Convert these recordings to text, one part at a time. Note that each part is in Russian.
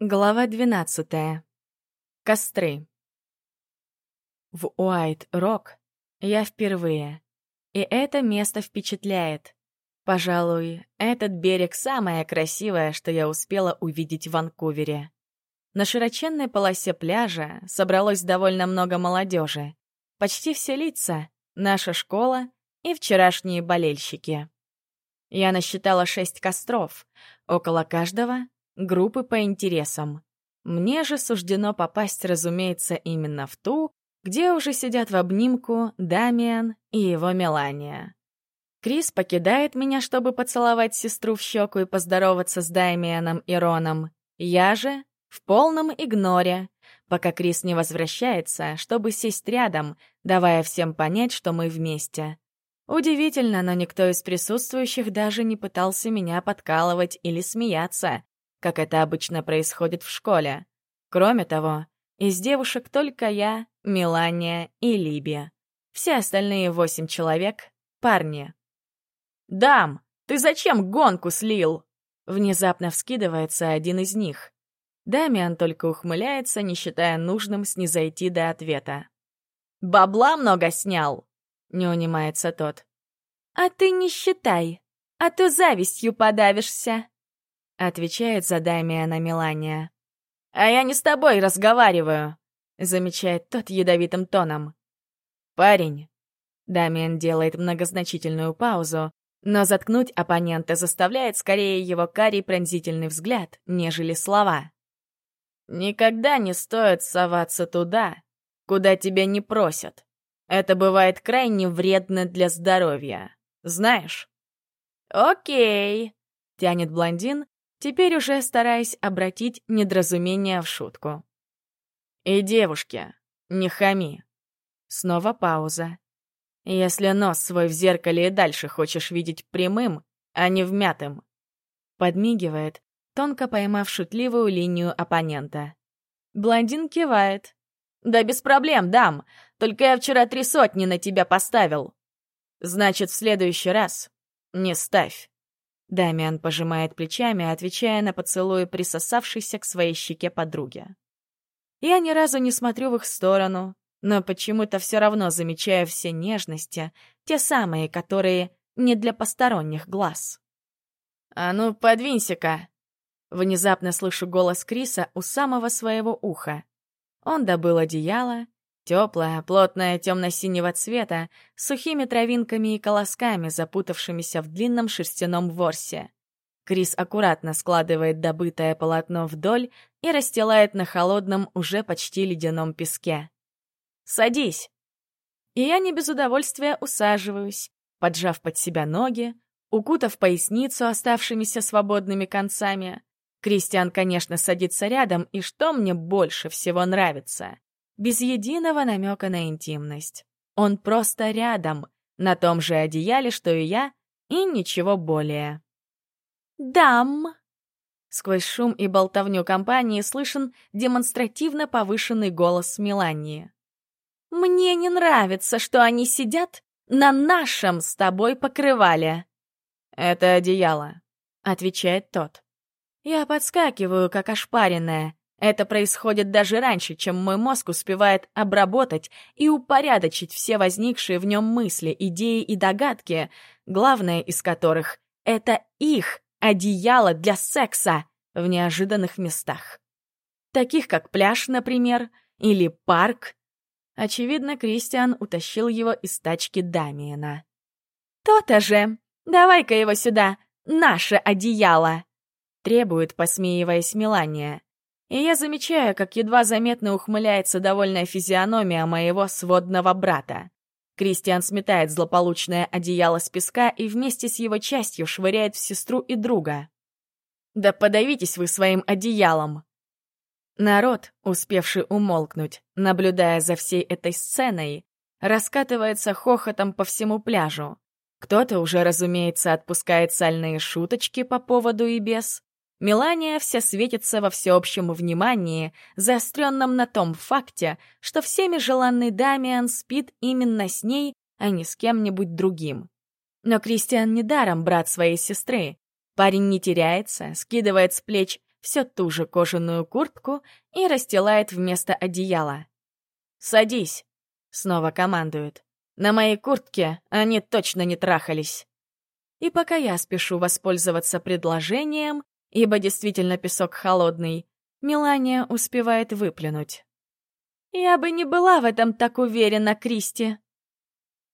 Глава 12. Костры. В Уайт-Рок я впервые. И это место впечатляет. Пожалуй, этот берег самое красивое, что я успела увидеть в Ванкувере. На широченной полосе пляжа собралось довольно много молодежи. Почти все лица — наша школа и вчерашние болельщики. Я насчитала шесть костров, около каждого группы по интересам. Мне же суждено попасть, разумеется, именно в ту, где уже сидят в обнимку Дамиан и его Мелания. Крис покидает меня, чтобы поцеловать сестру в щеку и поздороваться с Дамианом и Роном. Я же в полном игноре, пока Крис не возвращается, чтобы сесть рядом, давая всем понять, что мы вместе. Удивительно, но никто из присутствующих даже не пытался меня подкалывать или смеяться, как это обычно происходит в школе. Кроме того, из девушек только я, Мелания и Либия. Все остальные восемь человек — парни. «Дам, ты зачем гонку слил?» Внезапно вскидывается один из них. Дамиан только ухмыляется, не считая нужным снизойти до ответа. «Бабла много снял!» — не унимается тот. «А ты не считай, а то завистью подавишься!» — отвечает за Дамиана Мелания. «А я не с тобой разговариваю», — замечает тот ядовитым тоном. «Парень». Дамиан делает многозначительную паузу, но заткнуть оппонента заставляет скорее его карий пронзительный взгляд, нежели слова. «Никогда не стоит соваться туда, куда тебя не просят. Это бывает крайне вредно для здоровья. Знаешь?» «Окей», — тянет блондин, теперь уже стараясь обратить недоразумение в шутку. «И девушки, не хами». Снова пауза. «Если нос свой в зеркале и дальше хочешь видеть прямым, а не вмятым». Подмигивает, тонко поймав шутливую линию оппонента. Блондин кивает. «Да без проблем, дам. Только я вчера три сотни на тебя поставил». «Значит, в следующий раз не ставь». Дамиан пожимает плечами, отвечая на поцелуй присосавшейся к своей щеке подруги. Я ни разу не смотрю в их сторону, но почему-то все равно замечаю все нежности, те самые, которые не для посторонних глаз. «А ну, подвинься-ка!» Внезапно слышу голос Криса у самого своего уха. Он добыл одеяло, Теплая, плотная, темно-синего цвета, с сухими травинками и колосками, запутавшимися в длинном шерстяном ворсе. Крис аккуратно складывает добытое полотно вдоль и расстилает на холодном, уже почти ледяном песке. «Садись!» И я не без удовольствия усаживаюсь, поджав под себя ноги, укутав поясницу оставшимися свободными концами. Кристиан, конечно, садится рядом, и что мне больше всего нравится? Без единого намека на интимность. Он просто рядом, на том же одеяле, что и я, и ничего более. «Дам!» Сквозь шум и болтовню компании слышен демонстративно повышенный голос Мелании. «Мне не нравится, что они сидят на нашем с тобой покрывале». «Это одеяло», — отвечает тот. Я подскакиваю, как ошпаренная, это происходит даже раньше, чем мой мозг успевает обработать и упорядочить все возникшие в нем мысли, идеи и догадки, главное из которых — это их одеяло для секса в неожиданных местах. Таких как пляж, например, или парк. Очевидно, Кристиан утащил его из тачки Дамиена. «То-то же! Давай-ка его сюда! Наше одеяло!» Требует, посмеиваясь Мелания и я замечаю, как едва заметно ухмыляется довольная физиономия моего сводного брата. Кристиан сметает злополучное одеяло с песка и вместе с его частью швыряет в сестру и друга. «Да подавитесь вы своим одеялом!» Народ, успевший умолкнуть, наблюдая за всей этой сценой, раскатывается хохотом по всему пляжу. Кто-то уже, разумеется, отпускает сальные шуточки по поводу и без, Мелания вся светится во всеобщем внимании, заостренном на том факте, что всеми желанный Дамиан спит именно с ней, а не с кем-нибудь другим. Но Кристиан недаром брат своей сестры. Парень не теряется, скидывает с плеч все ту же кожаную куртку и расстилает вместо одеяла. «Садись!» — снова командует. «На моей куртке они точно не трахались». И пока я спешу воспользоваться предложением, ибо действительно песок холодный, Мелания успевает выплюнуть. «Я бы не была в этом так уверена, Кристи!»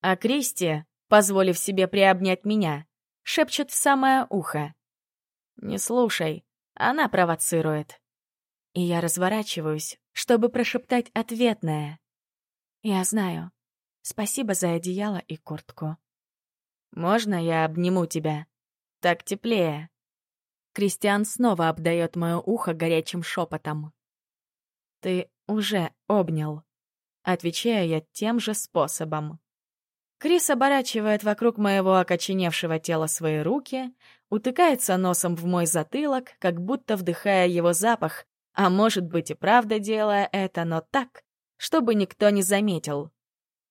А Кристи, позволив себе приобнять меня, шепчет в самое ухо. «Не слушай, она провоцирует». И я разворачиваюсь, чтобы прошептать ответное. «Я знаю. Спасибо за одеяло и куртку». «Можно я обниму тебя? Так теплее». Кристиан снова обдает мое ухо горячим шепотом. «Ты уже обнял», — отвечаю я тем же способом. Крис оборачивает вокруг моего окоченевшего тела свои руки, утыкается носом в мой затылок, как будто вдыхая его запах, а может быть и правда делая это, но так, чтобы никто не заметил.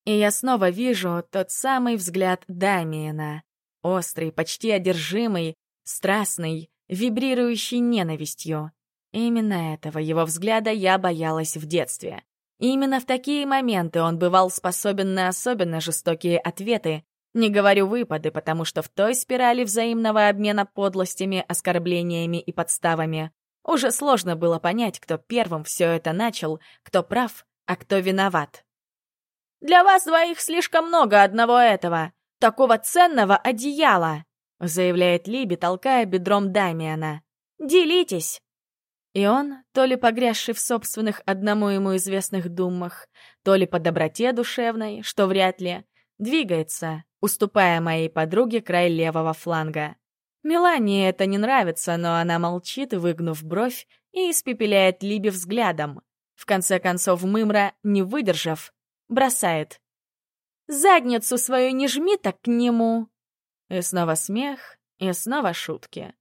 И я снова вижу тот самый взгляд Дамиена, острый, почти одержимый, страстный, вибрирующий ненавистью. Именно этого его взгляда я боялась в детстве. И именно в такие моменты он бывал способен на особенно жестокие ответы, не говорю выпады, потому что в той спирали взаимного обмена подлостями, оскорблениями и подставами уже сложно было понять, кто первым все это начал, кто прав, а кто виноват. «Для вас двоих слишком много одного этого, такого ценного одеяла», заявляет Либи, толкая бедром Дамиана. «Делитесь!» И он, то ли погрязший в собственных одному ему известных думах, то ли по доброте душевной, что вряд ли, двигается, уступая моей подруге край левого фланга. Мелании это не нравится, но она молчит, выгнув бровь, и испепеляет Либи взглядом. В конце концов, Мымра, не выдержав, бросает. «Задницу свою не жми так к нему!» И снова смех, и снова шутки.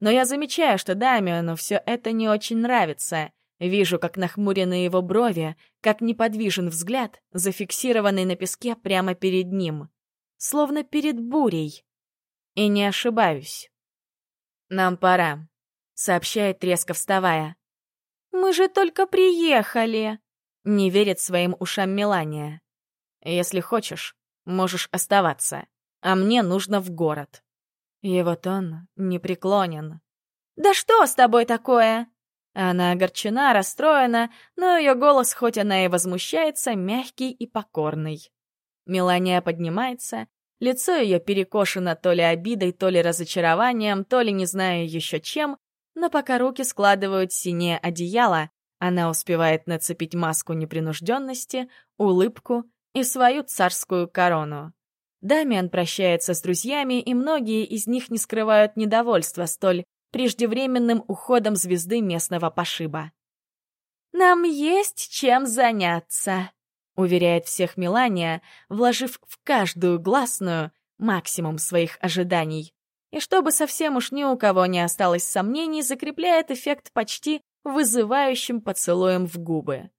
Но я замечаю, что Дамиану все это не очень нравится. Вижу, как нахмурены его брови, как неподвижен взгляд, зафиксированный на песке прямо перед ним. Словно перед бурей. И не ошибаюсь. «Нам пора», — сообщает резко вставая. «Мы же только приехали», — не верит своим ушам Мелания. «Если хочешь, можешь оставаться, а мне нужно в город». Его тон непреклонен. «Да что с тобой такое?» Она огорчена, расстроена, но ее голос, хоть она и возмущается, мягкий и покорный. Мелания поднимается, лицо ее перекошено то ли обидой, то ли разочарованием, то ли не знаю еще чем, но пока руки складывают синее одеяло, она успевает нацепить маску непринужденности, улыбку и свою царскую корону. Дамиан прощается с друзьями, и многие из них не скрывают недовольства столь преждевременным уходом звезды местного пошиба. «Нам есть чем заняться», — уверяет всех Мелания, вложив в каждую гласную максимум своих ожиданий. И чтобы совсем уж ни у кого не осталось сомнений, закрепляет эффект почти вызывающим поцелуем в губы.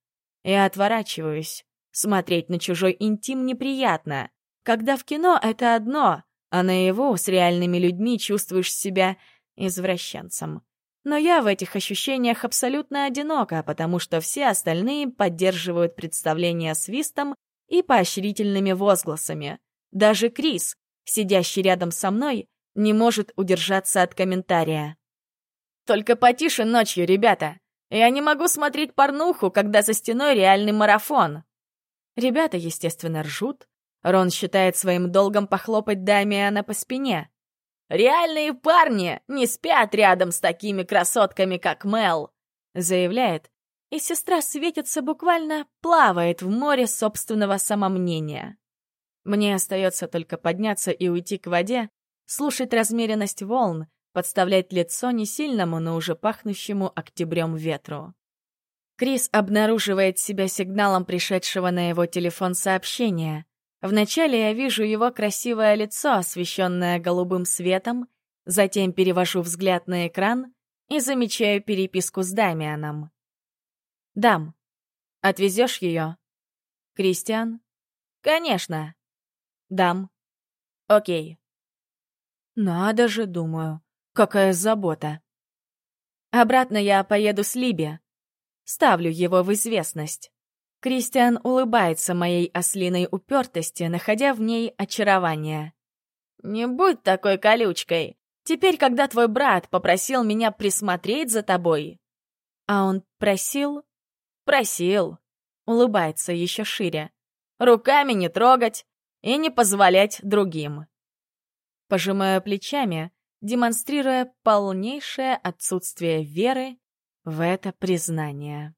Я отворачиваюсь. Смотреть на чужой интим неприятно. Когда в кино это одно, а наяву с реальными людьми чувствуешь себя извращенцем. Но я в этих ощущениях абсолютно одинока, потому что все остальные поддерживают представление свистом и поощрительными возгласами. Даже Крис, сидящий рядом со мной, не может удержаться от комментария. «Только потише ночью, ребята. Я не могу смотреть порнуху, когда за стеной реальный марафон». Ребята, естественно, ржут, Рон считает своим долгом похлопать Дамиана по спине. «Реальные парни не спят рядом с такими красотками, как Мел», заявляет, и сестра светится буквально плавает в море собственного самомнения. Мне остается только подняться и уйти к воде, слушать размеренность волн, подставлять лицо не сильному, но уже пахнущему октябрем ветру. Крис обнаруживает себя сигналом пришедшего на его телефон сообщения. Вначале я вижу его красивое лицо, освещенное голубым светом, затем перевожу взгляд на экран и замечаю переписку с Дамианом. «Дам, отвезешь ее?» «Кристиан?» «Конечно!» «Дам?» «Окей». «Надо же, думаю, какая забота!» Обратно я поеду с Либи. Ставлю его в известность. Кристиан улыбается моей ослиной упертости, находя в ней очарование. «Не будь такой колючкой. Теперь, когда твой брат попросил меня присмотреть за тобой...» «А он просил?» «Просил», — улыбается еще шире. «Руками не трогать и не позволять другим». Пожимаю плечами, демонстрируя полнейшее отсутствие веры в это признание.